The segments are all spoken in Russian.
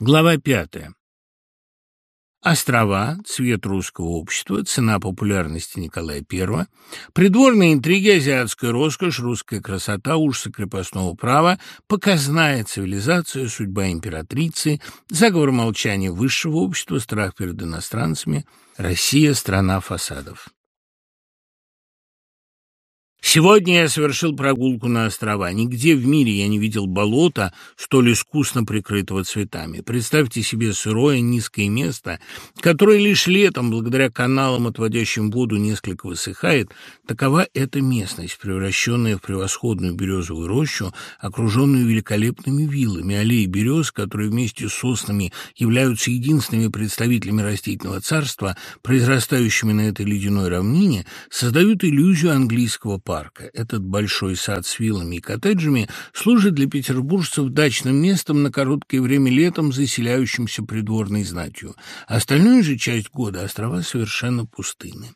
Глава пятая. Острова, цвет русского общества, цена популярности Николая I, придворные интриги, азиатская роскошь, русская красота, ужасы крепостного права, показная цивилизация, судьба императрицы, заговор молчания высшего общества, страх перед иностранцами, Россия – страна фасадов. Сегодня я совершил прогулку на острова. Нигде в мире я не видел болота, столь искусно прикрытого цветами. Представьте себе сырое низкое место, которое лишь летом, благодаря каналам, отводящим воду, несколько высыхает. Такова эта местность, превращенная в превосходную березовую рощу, окруженную великолепными виллами, аллеи берез, которые вместе с соснами являются единственными представителями растительного царства, произрастающими на этой ледяной равнине, создают иллюзию английского парка. Этот большой сад с виллами и коттеджами служит для петербуржцев дачным местом на короткое время летом, заселяющимся придворной знатью. Остальную же часть года острова совершенно пустыны.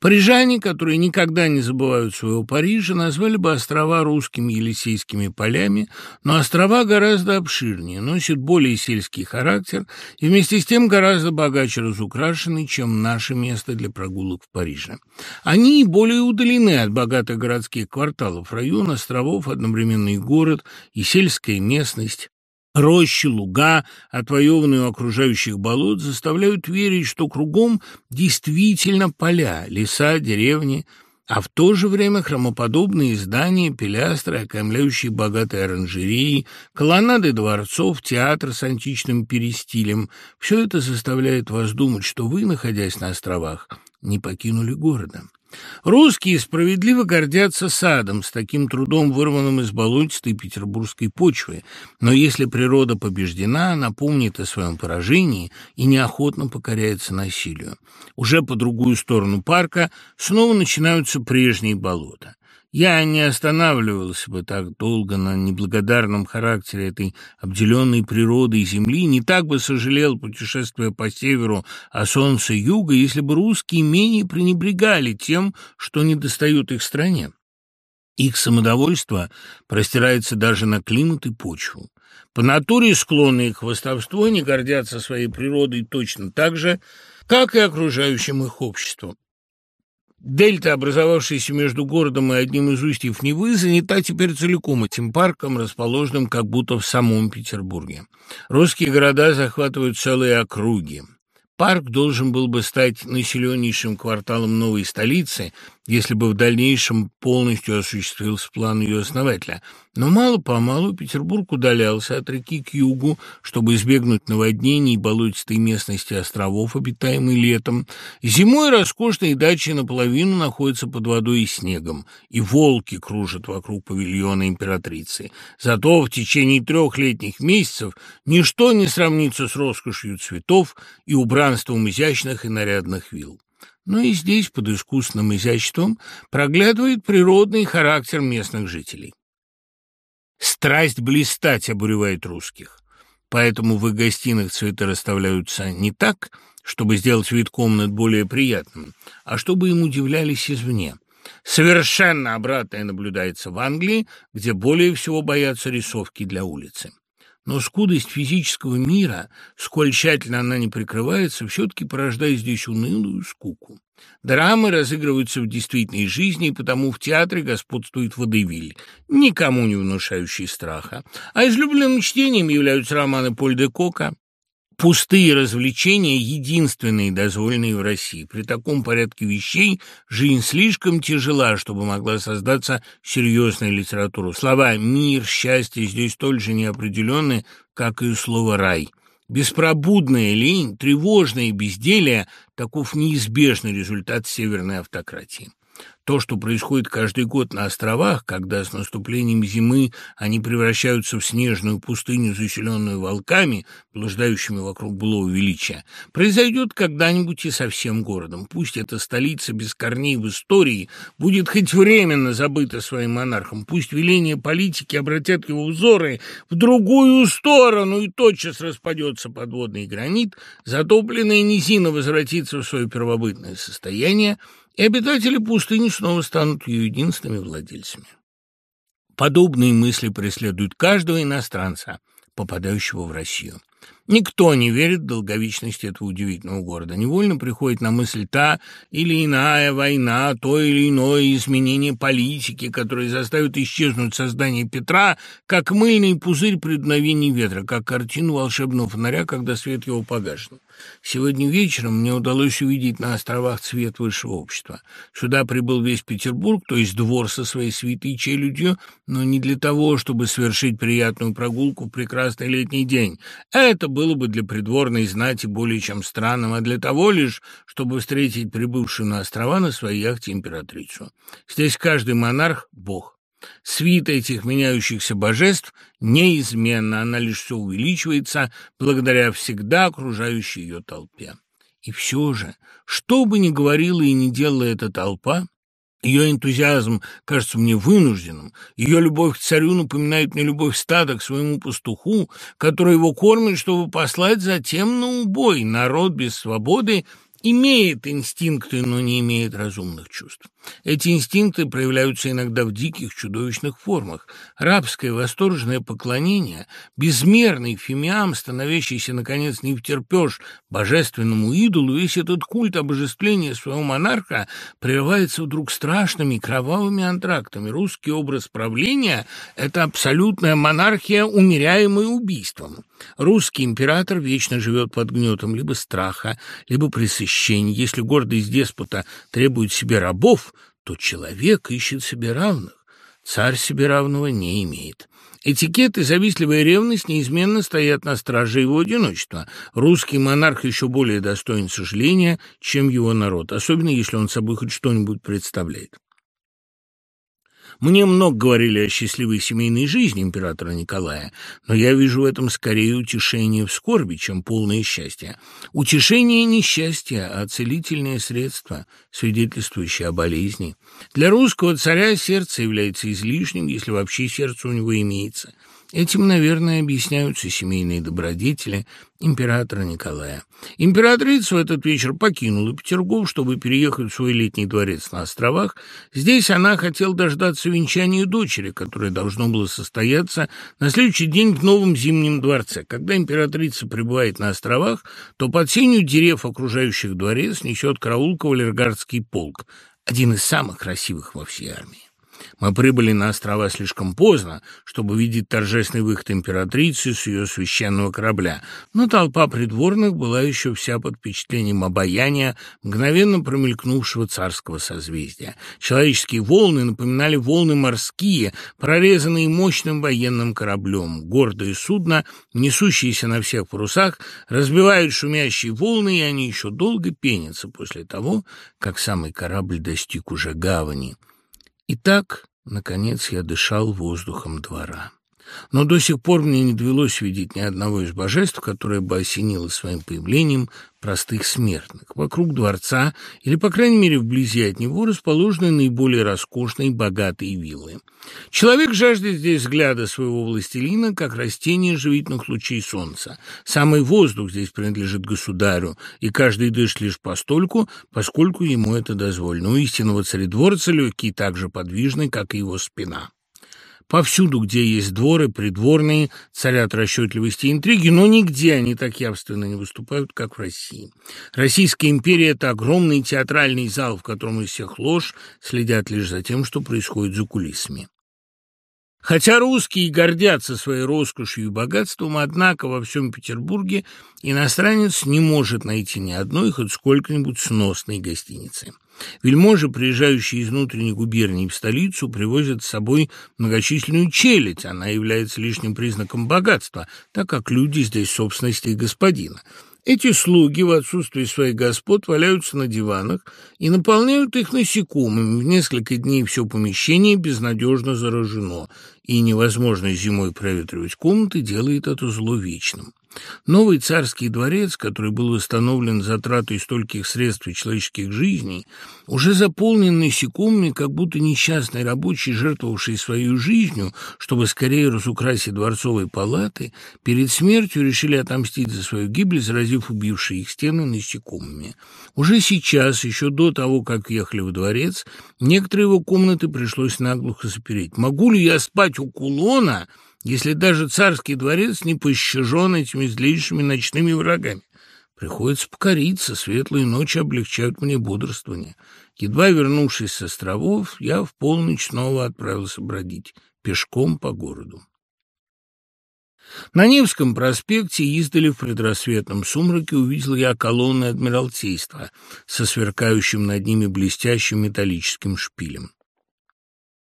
Парижане, которые никогда не забывают своего Парижа, назвали бы острова русскими Елисейскими полями, но острова гораздо обширнее, носят более сельский характер и вместе с тем гораздо богаче разукрашены, чем наше место для прогулок в Париже. Они более удалены от богатых городских кварталов, район островов, одновременно и город, и сельская местность. Рощи, луга, отвоеванные у окружающих болот, заставляют верить, что кругом действительно поля, леса, деревни, а в то же время хромоподобные здания, пилястры, окаймляющие богатые оранжереи, колоннады дворцов, театр с античным перестилем – все это заставляет вас думать, что вы, находясь на островах, не покинули города. Русские справедливо гордятся садом, с таким трудом вырванным из болотистой петербургской почвы, но если природа побеждена, она помнит о своем поражении и неохотно покоряется насилию. Уже по другую сторону парка снова начинаются прежние болота. Я не останавливался бы так долго на неблагодарном характере этой обделенной природой земли, не так бы сожалел, путешествуя по северу, о солнце юга, если бы русские менее пренебрегали тем, что недостает их стране. Их самодовольство простирается даже на климат и почву. По натуре склонные к хвастовству они гордятся своей природой точно так же, как и окружающим их обществом. Дельта, образовавшаяся между городом и одним из устьев Невы, занята теперь целиком этим парком, расположенным как будто в самом Петербурге. Русские города захватывают целые округи. Парк должен был бы стать населеннейшим кварталом новой столицы, если бы в дальнейшем полностью осуществился план ее основателя. Но мало-помалу Петербург удалялся от реки к югу, чтобы избегнуть наводнений и болотистой местности островов, обитаемой летом. Зимой роскошные дачи наполовину находятся под водой и снегом, и волки кружат вокруг павильона императрицы. Зато в течение трех летних месяцев ничто не сравнится с роскошью цветов и убранством изящных и нарядных вилл. Но и здесь, под искусственным изяществом, проглядывает природный характер местных жителей. Страсть блистать обуревает русских, поэтому в их гостиных цветы расставляются не так, чтобы сделать вид комнат более приятным, а чтобы им удивлялись извне. Совершенно обратное наблюдается в Англии, где более всего боятся рисовки для улицы. Но скудость физического мира, сколь тщательно она не прикрывается, все-таки порождает здесь унылую скуку. Драмы разыгрываются в действительной жизни, и потому в театре господствует водевиль, никому не внушающий страха. А излюбленным чтением являются романы Поль де Кока, Пустые развлечения – единственные дозволенные в России. При таком порядке вещей жизнь слишком тяжела, чтобы могла создаться серьезная литература. Слова «мир», «счастье» здесь столь же неопределенны, как и слово «рай». Беспробудная лень, тревожное безделие – таков неизбежный результат северной автократии. То, что происходит каждый год на островах, когда с наступлением зимы они превращаются в снежную пустыню, заселенную волками, блуждающими вокруг былого величия, произойдет когда-нибудь и со всем городом. Пусть эта столица без корней в истории будет хоть временно забыта своим монархом, пусть веления политики обратят его взоры в другую сторону и тотчас распадется подводный гранит, затопленная низина возвратится в свое первобытное состояние, и обитатели пустыни снова станут ее единственными владельцами. Подобные мысли преследуют каждого иностранца, попадающего в Россию. Никто не верит в долговечность этого удивительного города. Невольно приходит на мысль та или иная война, то или иное изменение политики, которые заставят исчезнуть создание Петра, как мыльный пузырь при дуновении ветра, как картину волшебного фонаря, когда свет его погаснет. Сегодня вечером мне удалось увидеть на островах цвет высшего общества. Сюда прибыл весь Петербург, то есть двор со своей свитой челюдью, но не для того, чтобы совершить приятную прогулку в прекрасный летний день. Это было бы для придворной знати более чем странным, а для того лишь, чтобы встретить прибывшую на острова на своей яхте императрицу. Здесь каждый монарх — бог. Свита этих меняющихся божеств неизменна, она лишь все увеличивается благодаря всегда окружающей ее толпе. И все же, что бы ни говорила и ни делала эта толпа, ее энтузиазм кажется мне вынужденным. Ее любовь к царю напоминает мне любовь стада к своему пастуху, который его кормит, чтобы послать затем на убой. Народ без свободы имеет инстинкты, но не имеет разумных чувств. Эти инстинкты проявляются иногда в диких, чудовищных формах. Рабское восторженное поклонение, безмерный фимиам, становящийся, наконец, не втерпешь божественному идолу, весь этот культ обожествления своего монарха прерывается вдруг страшными кровавыми антрактами. Русский образ правления – это абсолютная монархия, умеряемая убийством. Русский император вечно живет под гнетом либо страха, либо пресыщения. Если гордость деспота требует себе рабов, то человек ищет себе равных. Царь себе равного не имеет. Этикет и завистливая ревность неизменно стоят на страже его одиночества. Русский монарх еще более достоин сожаления, чем его народ, особенно если он собой хоть что-нибудь представляет. Мне много говорили о счастливой семейной жизни императора Николая, но я вижу в этом скорее утешение в скорби, чем полное счастье. Утешение не счастье, а целительное средство, свидетельствующее о болезни. Для русского царя сердце является излишним, если вообще сердце у него имеется. Этим, наверное, объясняются семейные добродетели императора Николая. Императрица в этот вечер покинула Петергоф, чтобы переехать в свой летний дворец на островах. Здесь она хотела дождаться венчания дочери, которое должно было состояться на следующий день в новом зимнем дворце. Когда императрица прибывает на островах, то под сенью дерев, окружающих дворец, несет караул кавалергардский полк, один из самых красивых во всей армии. Мы прибыли на острова слишком поздно, чтобы видеть торжественный выход императрицы с ее священного корабля, но толпа придворных была еще вся под впечатлением обаяния, мгновенно промелькнувшего царского созвездия. Человеческие волны напоминали волны морские, прорезанные мощным военным кораблем. Гордое судно, несущееся на всех парусах, разбивают шумящие волны, и они еще долго пенятся после того, как самый корабль достиг уже гавани. И так, наконец, я дышал воздухом двора. Но до сих пор мне не довелось видеть ни одного из божеств, которое бы осенило своим появлением простых смертных. Вокруг дворца, или, по крайней мере, вблизи от него, расположены наиболее роскошные богатые виллы. Человек жаждет здесь взгляда своего властелина, как растение живительных лучей солнца. Самый воздух здесь принадлежит государю, и каждый дышит лишь постольку, поскольку ему это дозволено. У истинного царедворца легкий так же подвижный, как и его спина. Повсюду, где есть дворы, придворные, царят расчетливости и интриги, но нигде они так явственно не выступают, как в России. Российская империя – это огромный театральный зал, в котором из всех лож следят лишь за тем, что происходит за кулисами. Хотя русские гордятся своей роскошью и богатством, однако во всем Петербурге иностранец не может найти ни одной хоть сколько-нибудь сносной гостиницы. Вельможи, приезжающие из внутренней губернии в столицу, привозят с собой многочисленную челядь. Она является лишним признаком богатства, так как люди здесь собственности господина. Эти слуги в отсутствии своих господ валяются на диванах и наполняют их насекомыми. В несколько дней все помещение безнадежно заражено, и невозможно зимой проветривать комнаты делает это зло вечным. Новый царский дворец, который был восстановлен затратой стольких средств и человеческих жизней, уже заполнен насекомыми, как будто несчастный рабочий, жертвовавший своей жизнью, чтобы скорее разукрасить дворцовые палаты, перед смертью решили отомстить за свою гибель, заразив убившие их стены насекомыми. Уже сейчас, еще до того, как ехали в дворец, некоторые его комнаты пришлось наглухо запереть. «Могу ли я спать у кулона?» Если даже царский дворец не пощажен этими злейшими ночными врагами. Приходится покориться, светлые ночи облегчают мне бодрствование. Едва вернувшись с островов, я в полночь снова отправился бродить пешком по городу. На Невском проспекте издали в предрассветном сумраке увидел я колонны Адмиралтейства со сверкающим над ними блестящим металлическим шпилем.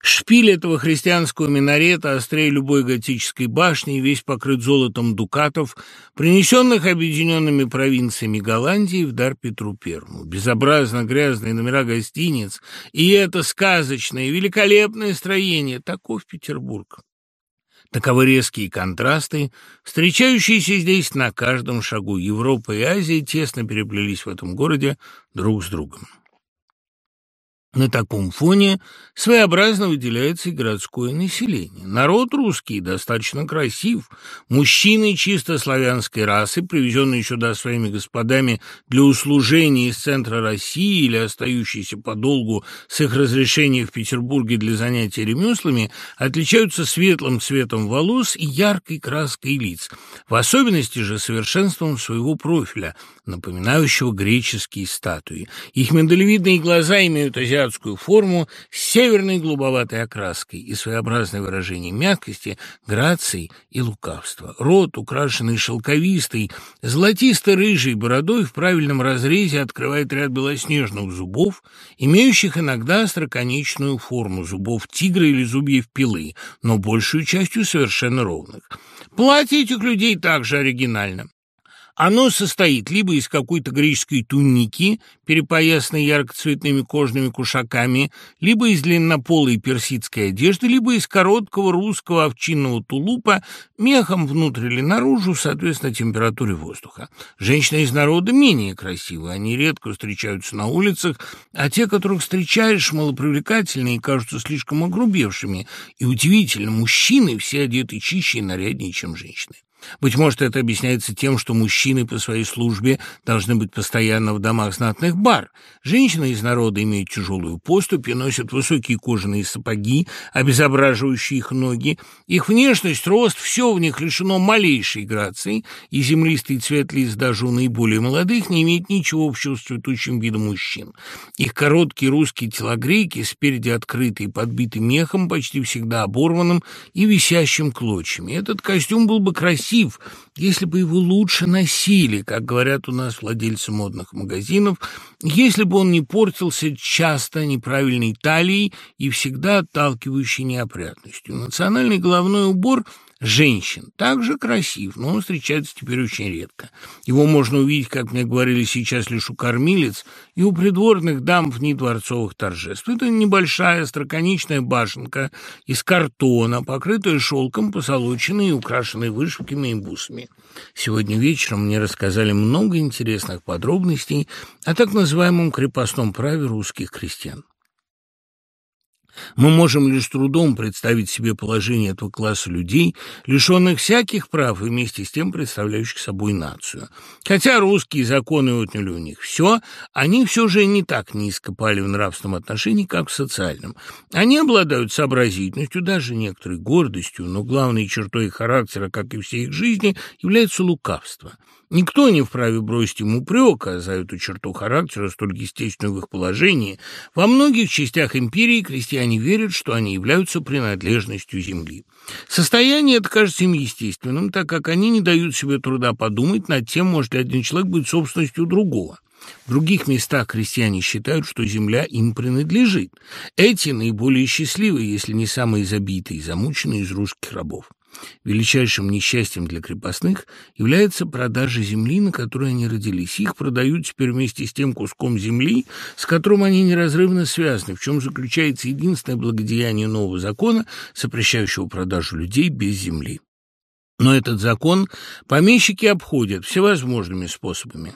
Шпиль этого христианского минарета острее любой готической башни, весь покрыт золотом дукатов, принесенных объединенными провинциями Голландии в дар Петру Первому. Безобразно грязные номера гостиниц и это сказочное, великолепное строение. Таков Петербург. Таковы резкие контрасты, встречающиеся здесь на каждом шагу. Европа и Азия тесно переплелись в этом городе друг с другом. На таком фоне своеобразно выделяется и городское население. Народ русский достаточно красив. Мужчины чисто славянской расы, привезенные сюда своими господами для услужения из центра России или остающиеся подолгу с их разрешения в Петербурге для занятия ремеслами, отличаются светлым цветом волос и яркой краской лиц, в особенности же совершенством своего профиля, напоминающего греческие статуи. Их миндалевидные глаза имеют азиатскую азиатскую форму с северной голубоватой окраской и своеобразное выражение мягкости, грации и лукавства. Рот, украшенный шелковистой, золотисто-рыжей бородой в правильном разрезе, открывает ряд белоснежных зубов, имеющих иногда остроконечную форму зубов тигра или зубьев пилы, но большую частью совершенно ровных. Платье этих людей также оригинально. Оно состоит либо из какой-то греческой туники, перепоясанной яркоцветными кожными кушаками, либо из длиннополой персидской одежды, либо из короткого русского овчинного тулупа, мехом внутрь или наружу, соответственно, температуре воздуха. Женщины из народа менее красивы, они редко встречаются на улицах, а те, которых встречаешь, малопривлекательные и кажутся слишком огрубевшими. И удивительно, мужчины все одеты чище и наряднее, чем женщины. Быть может, это объясняется тем, что мужчины по своей службе должны быть постоянно в домах знатных бар. Женщины из народа имеют тяжелую поступь и носят высокие кожаные сапоги, обезображивающие их ноги. Их внешность, рост, все в них лишено малейшей грации, и землистый цвет лиц даже у наиболее молодых не имеет ничего общего с цветущим видом мужчин. Их короткие русские телогрейки, спереди открытые, подбиты мехом, почти всегда оборванным и висящим клочьями. Этот костюм был бы красив, красив, если бы его лучше носили, как говорят у нас владельцы модных магазинов, если бы он не портился часто неправильной талией и всегда отталкивающей неопрятностью. Национальный головной убор – женщин. Также красив, но он встречается теперь очень редко. Его можно увидеть, как мне говорили сейчас, лишь у кормилец и у придворных дам в дворцовых торжеств. Это небольшая остроконечная башенка из картона, покрытая шелком, позолоченной и украшенной вышивками и бусами. Сегодня вечером мне рассказали много интересных подробностей о так называемом крепостном праве русских крестьян. Мы можем лишь трудом представить себе положение этого класса людей, лишенных всяких прав и вместе с тем представляющих собой нацию. Хотя русские законы отняли у них все, они все же не так низко пали в нравственном отношении, как в социальном. Они обладают сообразительностью, даже некоторой гордостью, но главной чертой их характера, как и всей их жизни, является лукавство. Никто не вправе бросить ему упрека за эту черту характера, столь естественную в их положении. Во многих частях империи крестьяне верят, что они являются принадлежностью земли. Состояние это кажется им естественным, так как они не дают себе труда подумать над тем, может ли один человек быть собственностью другого. В других местах крестьяне считают, что земля им принадлежит. Эти наиболее счастливые, если не самые забитые и замученные из русских рабов. Величайшим несчастьем для крепостных является продажа земли, на которой они родились. Их продают теперь вместе с тем куском земли, с которым они неразрывно связаны, в чем заключается единственное благодеяние нового закона, запрещающего продажу людей без земли. Но этот закон помещики обходят всевозможными способами.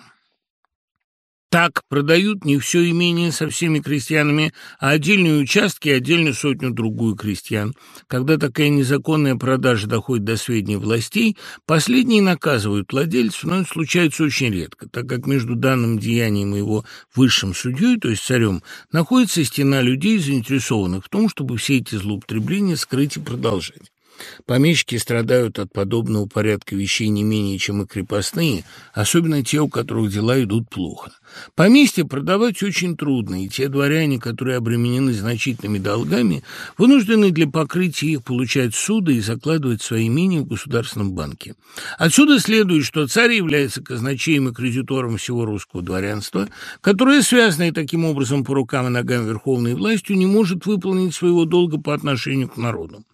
Так продают не все имение со всеми крестьянами, а отдельные участки и отдельно сотню-другую крестьян. Когда такая незаконная продажа доходит до сведений властей, последние наказывают владельцев, но это случается очень редко, так как между данным деянием и его высшим судьей, то есть царем, находится стена людей, заинтересованных в том, чтобы все эти злоупотребления скрыть и продолжать. Помещики страдают от подобного порядка вещей не менее, чем и крепостные, особенно те, у которых дела идут плохо. Поместье продавать очень трудно, и те дворяне, которые обременены значительными долгами, вынуждены для покрытия их получать суды и закладывать свои имения в государственном банке. Отсюда следует, что царь является казначеем и кредитором всего русского дворянства, которое, связанное таким образом по рукам и ногам верховной властью, не может выполнить своего долга по отношению к народу.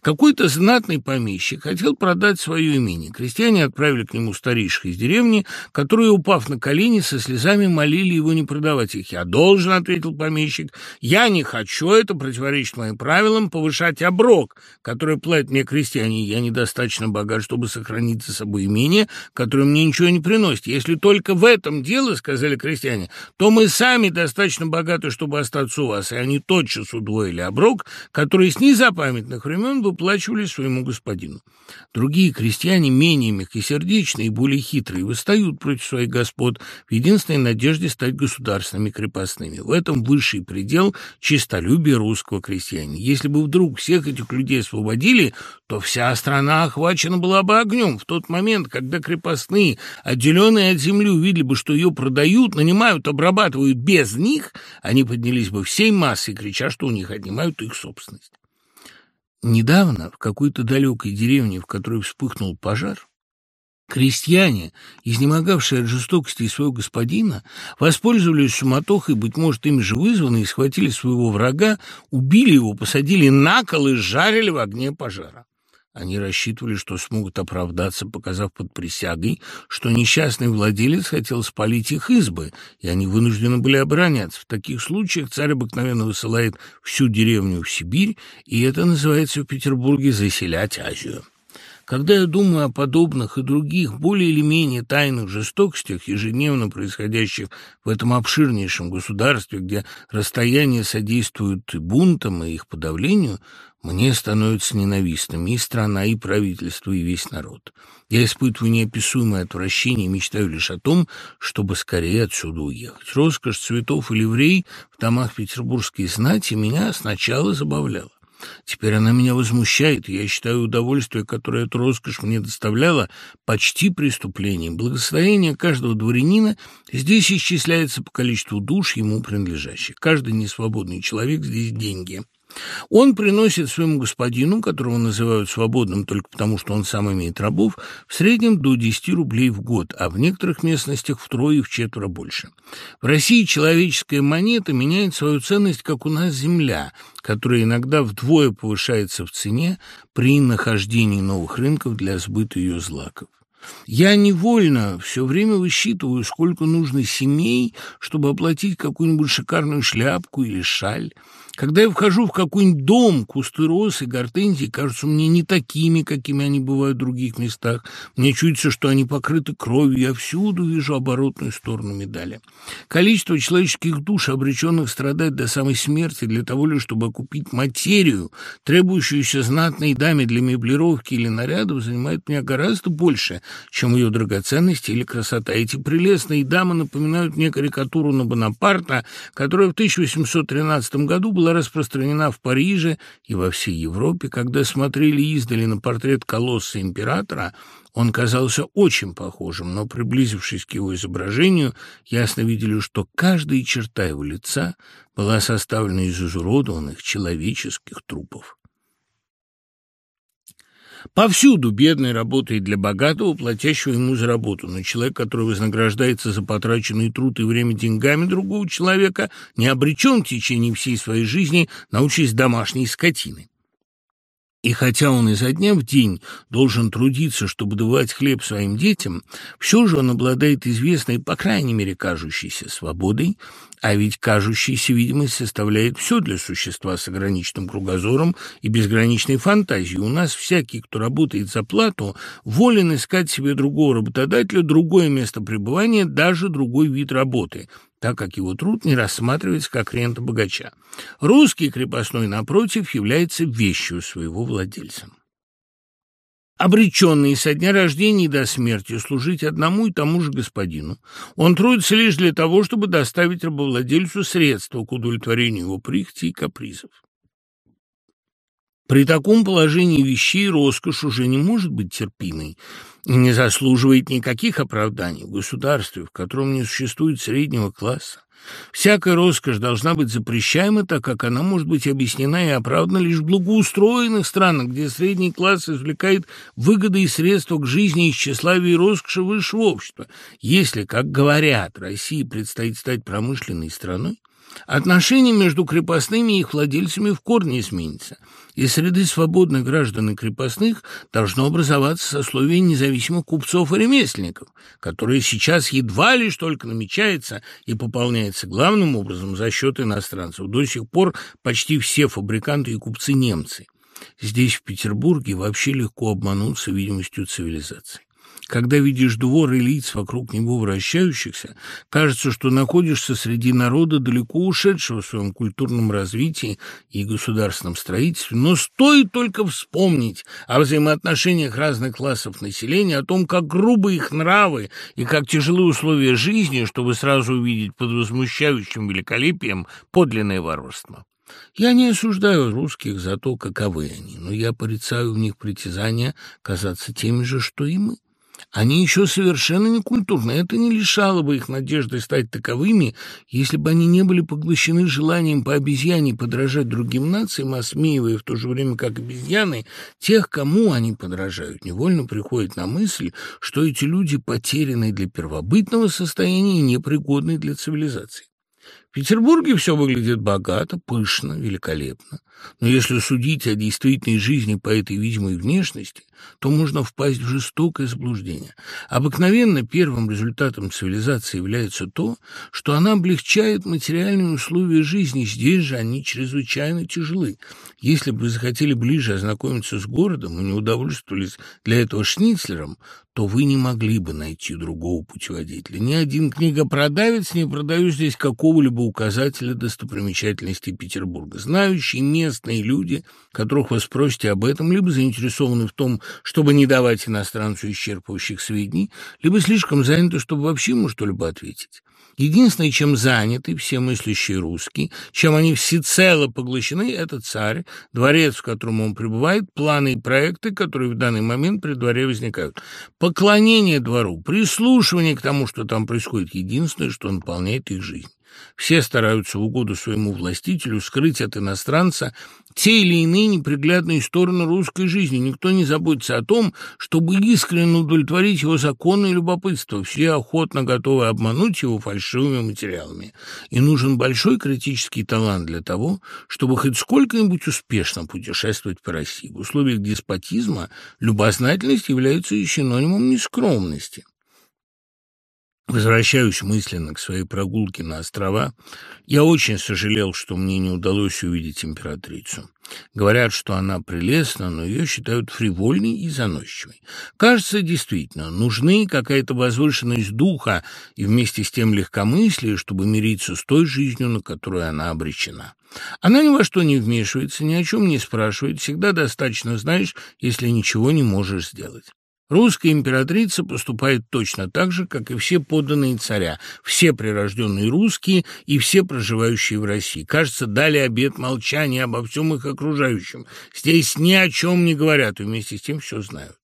Какой-то знатный помещик хотел продать свое имение. Крестьяне отправили к нему старейших из деревни, которые, упав на колени, со слезами молили его не продавать их. «Я должен», — ответил помещик, — «я не хочу, это противоречит моим правилам, повышать оброк, который платят мне крестьяне. Я недостаточно богат, чтобы сохранить за собой имение, которое мне ничего не приносит. Если только в этом дело, — сказали крестьяне, — то мы сами достаточно богаты, чтобы остаться у вас». И они тотчас удвоили оброк, который с незапамятных времен времен выплачивали своему господину. Другие крестьяне, менее мягкосердечные и более хитрые, восстают против своих господ в единственной надежде стать государственными крепостными. В этом высший предел честолюбия русского крестьянина. Если бы вдруг всех этих людей освободили, то вся страна охвачена была бы огнем. В тот момент, когда крепостные, отделенные от земли, увидели бы, что ее продают, нанимают, обрабатывают без них, они поднялись бы всей массой, крича, что у них отнимают их собственность. Недавно в какой-то далекой деревне, в которой вспыхнул пожар, Крестьяне, изнемогавшие от жестокости своего господина, воспользовались суматохой, быть может, ими же вызванные, схватили своего врага, убили его, посадили на кол и сжарили в огне пожара. Они рассчитывали, что смогут оправдаться, показав под присягой, что несчастный владелец хотел спалить их избы, и они вынуждены были обороняться. В таких случаях царь обыкновенно высылает всю деревню в Сибирь, и это называется в Петербурге «заселять Азию». Когда я думаю о подобных и других, более или менее тайных жестокостях, ежедневно происходящих в этом обширнейшем государстве, где расстояние содействует бунтам и их подавлению, мне становится ненавистными и страна, и правительство, и весь народ. Я испытываю неописуемое отвращение и мечтаю лишь о том, чтобы скорее отсюда уехать. Роскошь цветов и ливрей в домах петербургской знати меня сначала забавляла. Теперь она меня возмущает, я считаю удовольствие, которое эта роскошь мне доставляла, почти преступлением. Благословение каждого дворянина здесь исчисляется по количеству душ ему принадлежащих. Каждый несвободный человек здесь деньги. Он приносит своему господину, которого называют свободным только потому, что он сам имеет рабов, в среднем до 10 рублей в год, а в некоторых местностях втрое и в четверо больше. В России человеческая монета меняет свою ценность, как у нас земля, которая иногда вдвое повышается в цене при нахождении новых рынков для сбыта ее злаков. Я невольно все время высчитываю, сколько нужно семей, чтобы оплатить какую-нибудь шикарную шляпку или шаль. Когда я вхожу в какой-нибудь дом, кусты роз и гортензии кажутся мне не такими, какими они бывают в других местах. Мне чудится, что они покрыты кровью. Я всюду вижу оборотную сторону медали. Количество человеческих душ, обреченных страдать до самой смерти для того лишь, чтобы окупить материю, требующуюся знатной даме для меблировки или нарядов, занимает меня гораздо больше, чем ее драгоценности или красота. Эти прелестные дамы напоминают мне карикатуру на Бонапарта, которая в 1813 году была распространена в Париже и во всей Европе. Когда смотрели издали на портрет колосса императора, он казался очень похожим, но, приблизившись к его изображению, ясно видели, что каждая черта его лица была составлена из изуродованных человеческих трупов. Повсюду бедный работает для богатого, платящего ему за работу, но человек, который вознаграждается за потраченный труд и время деньгами другого человека, не обречен в течение всей своей жизни на участь домашней скотины. И хотя он изо дня в день должен трудиться, чтобы давать хлеб своим детям, все же он обладает известной, по крайней мере, кажущейся свободой, а ведь кажущаяся видимость составляет все для существа с ограниченным кругозором и безграничной фантазией. У нас всякий, кто работает за плату, волен искать себе другого работодателя, другое место пребывания, даже другой вид работы – так как его труд не рассматривается как рента богача. Русский крепостной, напротив, является вещью своего владельца. Обреченный со дня рождения до смерти служить одному и тому же господину, он трудится лишь для того, чтобы доставить рабовладельцу средства к удовлетворению его прихоти и капризов. При таком положении вещей роскошь уже не может быть терпимой и не заслуживает никаких оправданий в государстве, в котором не существует среднего класса. Всякая роскошь должна быть запрещаема, так как она может быть объяснена и оправдана лишь в благоустроенных странах, где средний класс извлекает выгоды и средства к жизни из тщеславия и роскоши высшего общества. Если, как говорят, России предстоит стать промышленной страной, Отношения между крепостными и их владельцами в корне изменятся. Из среды свободных граждан и крепостных должно образоваться сословие независимых купцов и ремесленников, которое сейчас едва лишь только намечается и пополняется главным образом за счет иностранцев. До сих пор почти все фабриканты и купцы немцы. Здесь, в Петербурге, вообще легко обмануться видимостью цивилизации. Когда видишь двор и лиц вокруг него вращающихся, кажется, что находишься среди народа, далеко ушедшего в своем культурном развитии и государственном строительстве. Но стоит только вспомнить о взаимоотношениях разных классов населения, о том, как грубы их нравы и как тяжелы условия жизни, чтобы сразу увидеть под возмущающим великолепием подлинное ворорство. Я не осуждаю русских за то, каковы они, но я порицаю в них притязания казаться теми же, что и мы. Они еще совершенно не культурны. Это не лишало бы их надежды стать таковыми, если бы они не были поглощены желанием по обезьяне подражать другим нациям, осмеивая в то же время, как обезьяны, тех, кому они подражают. Невольно приходит на мысль, что эти люди потеряны для первобытного состояния и непригодны для цивилизации. В Петербурге все выглядит богато, пышно, великолепно. Но если судить о действительной жизни по этой видимой внешности, то можно впасть в жестокое заблуждение. Обыкновенно первым результатом цивилизации является то, что она облегчает материальные условия жизни. Здесь же они чрезвычайно тяжелы. Если бы вы захотели ближе ознакомиться с городом и не удовольствовались для этого шницлером, то вы не могли бы найти другого путеводителя. Ни один книгопродавец не продает здесь какого-либо указателя достопримечательностей Петербурга. Знающие местные люди, которых вы спросите об этом, либо заинтересованы в том, чтобы не давать иностранцу исчерпывающих сведений, либо слишком заняты, чтобы вообще ему что-либо ответить. Единственное, чем заняты все мыслящие русские, чем они всецело поглощены, это царь, дворец, в котором он пребывает, планы и проекты, которые в данный момент при дворе возникают. Поклонение двору, прислушивание к тому, что там происходит, единственное, что наполняет их жизнь. Все стараются в угоду своему властителю скрыть от иностранца те или иные неприглядные стороны русской жизни. Никто не заботится о том, чтобы искренне удовлетворить его законное любопытство. Все охотно готовы обмануть его фальшивыми материалами. И нужен большой критический талант для того, чтобы хоть сколько-нибудь успешно путешествовать по России. В условиях деспотизма любознательность является синонимом нескромности. Возвращаюсь мысленно к своей прогулке на острова. Я очень сожалел, что мне не удалось увидеть императрицу. Говорят, что она прелестна, но ее считают фривольной и заносчивой. Кажется, действительно, нужны какая-то возвышенность духа и вместе с тем легкомыслие, чтобы мириться с той жизнью, на которую она обречена. Она ни во что не вмешивается, ни о чем не спрашивает, всегда достаточно знаешь, если ничего не можешь сделать. Русская императрица поступает точно так же, как и все подданные царя, все прирожденные русские и все проживающие в России. Кажется, дали обет молчания обо всем их окружающем. Здесь ни о чем не говорят, и вместе с тем все знают.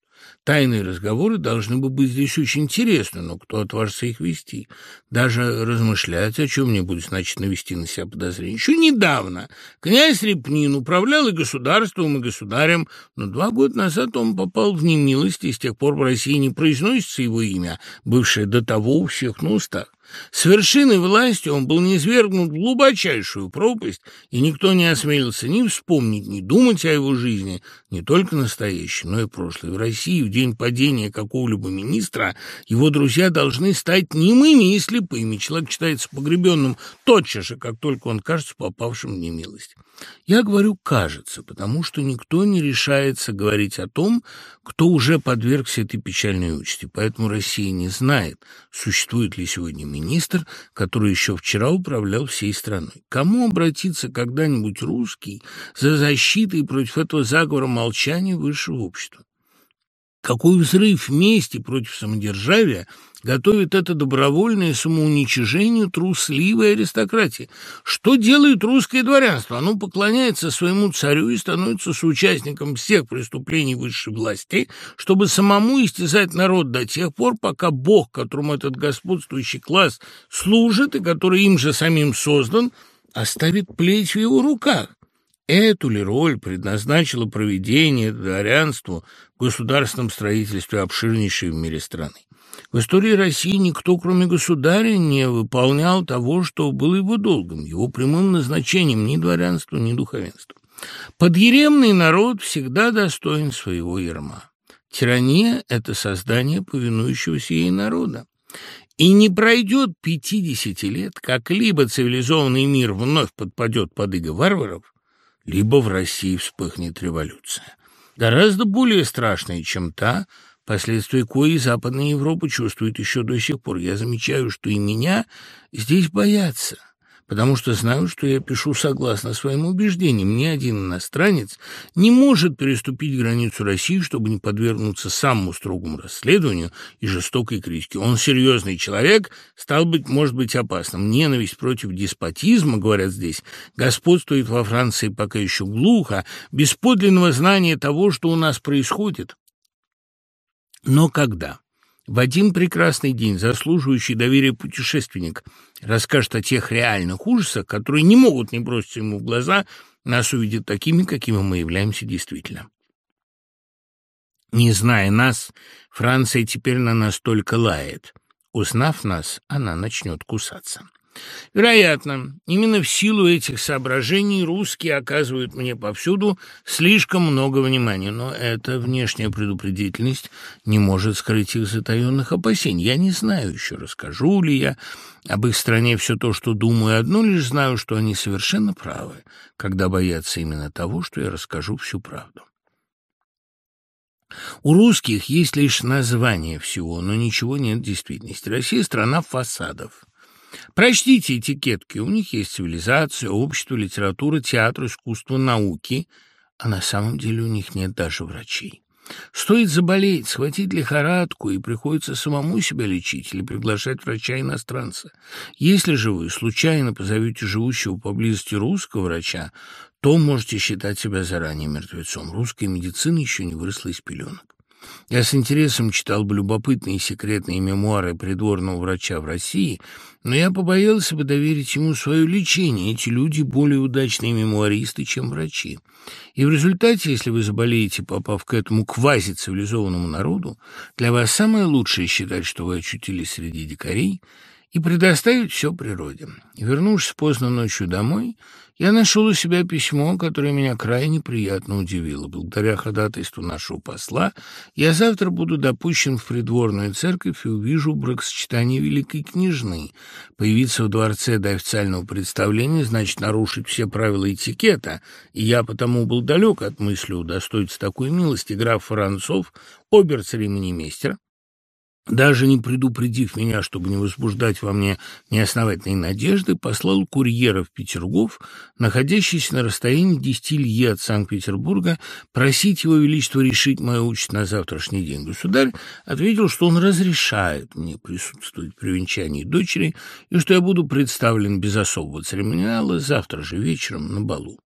Тайные разговоры должны бы быть здесь очень интересны, но кто отважится их вести? Даже размышлять о чем-нибудь, значит, навести на себя подозрение. Еще недавно князь Репнин управлял и государством, и государем, но два года назад он попал в немилость, и с тех пор в России не произносится его имя, бывшее до того у всех на устах. С вершины власти он был низвергнут в глубочайшую пропасть, и никто не осмелился ни вспомнить, ни думать о его жизни, не только настоящей, но и прошлой. В России в день падения какого-либо министра его друзья должны стать немыми и слепыми. Человек считается погребенным тотчас же, как только он кажется попавшим в немилость. Я говорю «кажется», потому что никто не решается говорить о том, кто уже подвергся этой печальной участи. Поэтому Россия не знает, существует ли сегодня министр, который еще вчера управлял всей страной. Кому обратиться когда-нибудь русский за защитой против этого заговора молчания высшего общества? Какой взрыв мести против самодержавия готовит это добровольное самоуничижение трусливой аристократии. Что делает русское дворянство? Оно поклоняется своему царю и становится соучастником всех преступлений высшей власти, чтобы самому истязать народ до тех пор, пока Бог, которому этот господствующий класс служит и который им же самим создан, оставит плеть в его руках. Эту ли роль предназначило проведение дворянству в государственном строительстве обширнейшей в мире страны? В истории России никто, кроме государя, не выполнял того, что было его долгом, его прямым назначением ни дворянства, ни духовенства. Подъеремный народ всегда достоин своего ерма. Тирания – это создание повинующегося ей народа. И не пройдет пятидесяти лет, как либо цивилизованный мир вновь подпадет под иго варваров, либо в России вспыхнет революция. Гораздо более страшная, чем та, последствия кои Западная Европа чувствует еще до сих пор. Я замечаю, что и меня здесь боятся потому что знаю, что я пишу согласно своим убеждениям. Ни один иностранец не может переступить границу России, чтобы не подвергнуться самому строгому расследованию и жестокой критике. Он серьезный человек, стал быть, может быть опасным. Ненависть против деспотизма, говорят здесь, господствует во Франции пока еще глухо, без подлинного знания того, что у нас происходит. Но когда? В один прекрасный день заслуживающий доверия путешественник расскажет о тех реальных ужасах, которые не могут не броситься ему в глаза, нас увидят такими, какими мы являемся действительно. Не зная нас, Франция теперь на нас только лает. Узнав нас, она начнет кусаться. Вероятно, именно в силу этих соображений русские оказывают мне повсюду слишком много внимания, но эта внешняя предупредительность не может скрыть их затаенных опасений. Я не знаю еще, расскажу ли я об их стране все то, что думаю, одно лишь знаю, что они совершенно правы, когда боятся именно того, что я расскажу всю правду. У русских есть лишь название всего, но ничего нет в действительности. Россия – страна фасадов. Прочтите этикетки, у них есть цивилизация, общество, литература, театр, искусство, науки, а на самом деле у них нет даже врачей. Стоит заболеть, схватить лихорадку, и приходится самому себя лечить или приглашать врача-иностранца. Если же вы случайно позовете живущего поблизости русского врача, то можете считать себя заранее мертвецом. Русская медицина еще не выросла из пеленок. Я с интересом читал бы любопытные секретные мемуары придворного врача в России, но я побоялся бы доверить ему свое лечение. Эти люди более удачные мемуаристы, чем врачи. И в результате, если вы заболеете, попав к этому квазицивилизованному народу, для вас самое лучшее считать, что вы очутились среди дикарей – и предоставить все природе. Вернувшись поздно ночью домой, я нашел у себя письмо, которое меня крайне приятно удивило. Благодаря ходатайству нашего посла я завтра буду допущен в придворную церковь и увижу бракосочетание великой княжны. Появиться в дворце до официального представления значит нарушить все правила этикета, и я потому был далек от мысли удостоиться такой милости граф Францов, обер-церемонимейстер, даже не предупредив меня, чтобы не возбуждать во мне неосновательные надежды, послал курьера в Петергоф, находящийся на расстоянии десяти лье от Санкт-Петербурга, просить его величество решить мою участь на завтрашний день. Государь ответил, что он разрешает мне присутствовать при венчании дочери и что я буду представлен без особого церемониала завтра же вечером на балу.